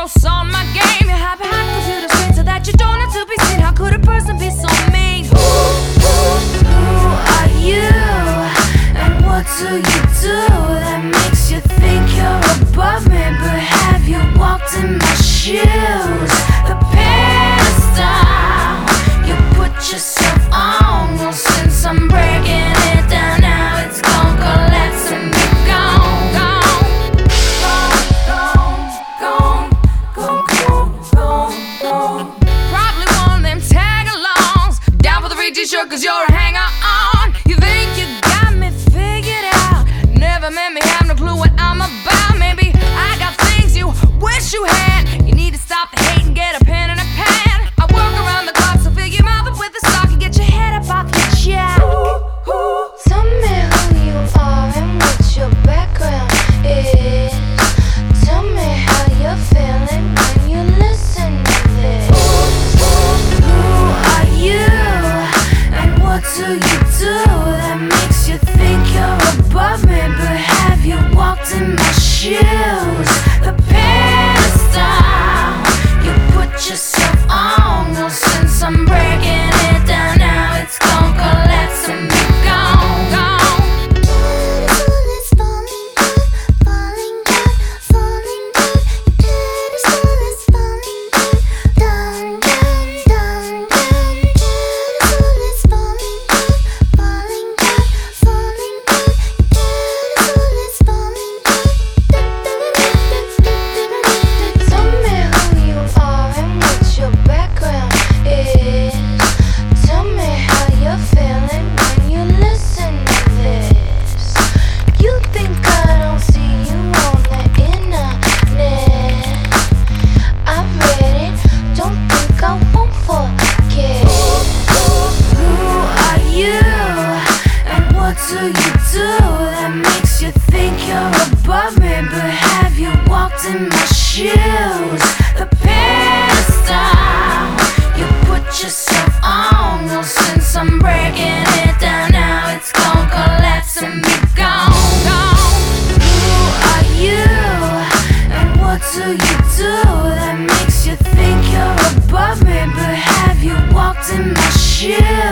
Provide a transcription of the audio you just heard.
boss on my game. You have a hack computer screen so that you don't have to be seen. How could a person be so mean? Who, who, who are you? And what do you do that makes you think you're above me? But have you walked in my shoes? t-shirt cause you're a hanger on. You think you got me figured out. Never made me have no clue what I'm about. Maybe I got things you wish you had. You need to stop the hate and get a pen you're above me, but have you walked in my shoes? in my shoes.